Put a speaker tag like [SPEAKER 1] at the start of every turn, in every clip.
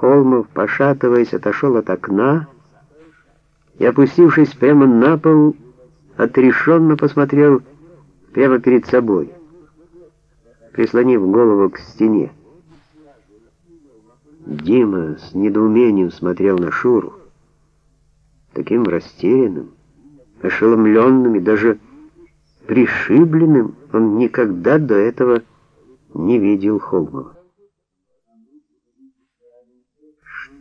[SPEAKER 1] Холмов, пошатываясь, отошел от окна и, опустившись прямо на пол, отрешенно посмотрел прямо перед собой, прислонив голову к стене. Дима с недоумением смотрел на Шуру, таким растерянным, ошеломленным и даже пришибленным он никогда до этого не видел Холмова.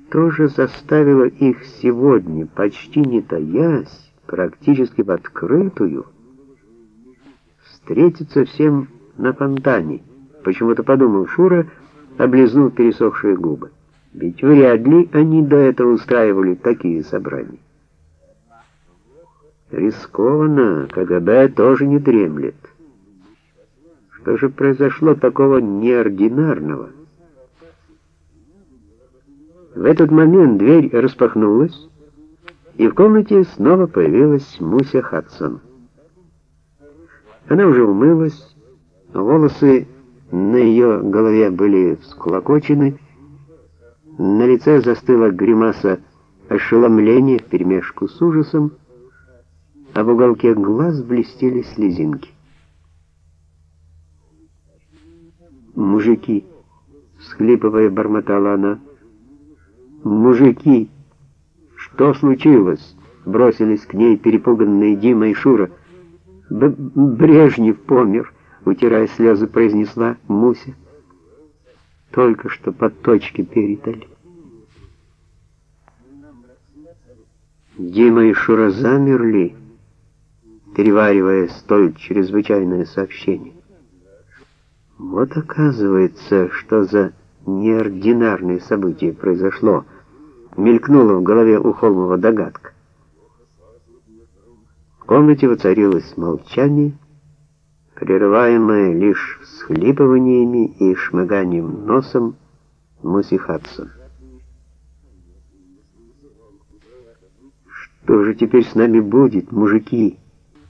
[SPEAKER 1] Что же заставило их сегодня, почти не таясь, практически в открытую, встретиться всем на фонтане? Почему-то подумал Шура, облизнув пересохшие губы. Ведь вряд ли они до этого устраивали такие собрания. Рискованно, КГБ тоже не дремлет. Что же произошло такого неординарного? В этот момент дверь распахнулась, и в комнате снова появилась Муся Хадсон. Она уже умылась, волосы на ее голове были всклокочены, на лице застыла гримаса ошеломления вперемешку с ужасом, а в уголке глаз блестели слезинки. «Мужики!» — всхлипывая, бормотала она. «Мужики! Что случилось?» — бросились к ней перепуганные Дима и Шура. Б «Брежнев помер!» — утирая слезы, произнесла Муся. «Только что под точки передали». Дима и Шура замерли, переваривая столь чрезвычайное сообщение. Вот оказывается, что за неординарное событие произошло, мелькнула в голове у Холмова догадка. В комнате воцарилось молчание, прерываемое лишь всхлипываниями и шмыганием носом Муси Хадсон. «Что же теперь с нами будет, мужики?»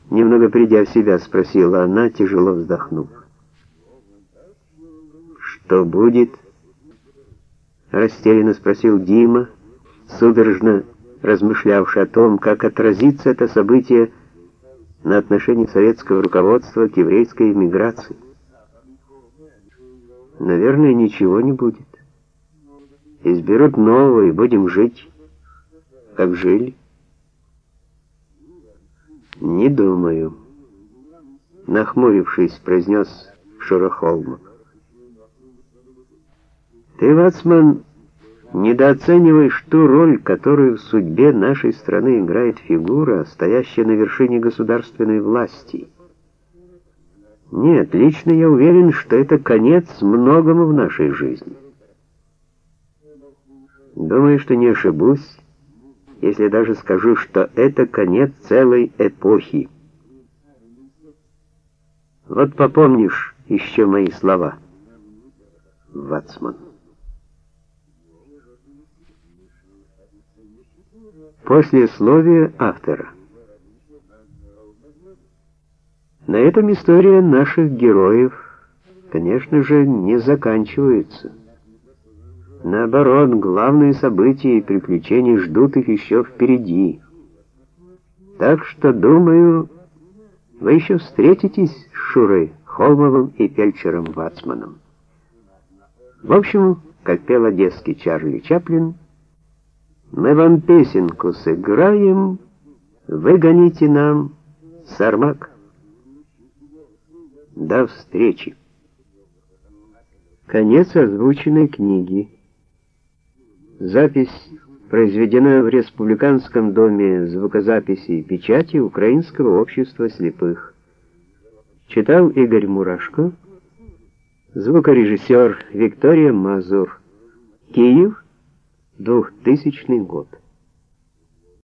[SPEAKER 1] Немного придя в себя, спросила она, тяжело вздохнув. «Что будет?» Растерянно спросил Дима, судорожно размышлявший о том, как отразится это событие на отношении советского руководства к еврейской эмиграции. «Наверное, ничего не будет. Изберут нового, и будем жить, как жили». «Не думаю», — нахмурившись, произнес Шорохолмов. «Ты, Вацман, недооцениваешь ту роль, которую в судьбе нашей страны играет фигура, стоящая на вершине государственной власти. Нет, лично я уверен, что это конец многому в нашей жизни. Думаю, что не ошибусь, если даже скажу, что это конец целой эпохи. Вот попомнишь еще мои слова, Вацман. Послесловие автора. На этом история наших героев, конечно же, не заканчивается. Наоборот, главные события и приключения ждут их еще впереди. Так что, думаю, вы еще встретитесь с Шурой Холмовым и фельдшером Вацманом. В общем, как пел одесский Чарли Чаплин, мы вам песенку сыграем, вы гоните нам сармак. До встречи. Конец озвученной книги. Запись произведена в Республиканском доме звукозаписи и печати Украинского общества слепых. Читал Игорь Мурашко, звукорежиссер Виктория Мазур. Киев, 2000 год.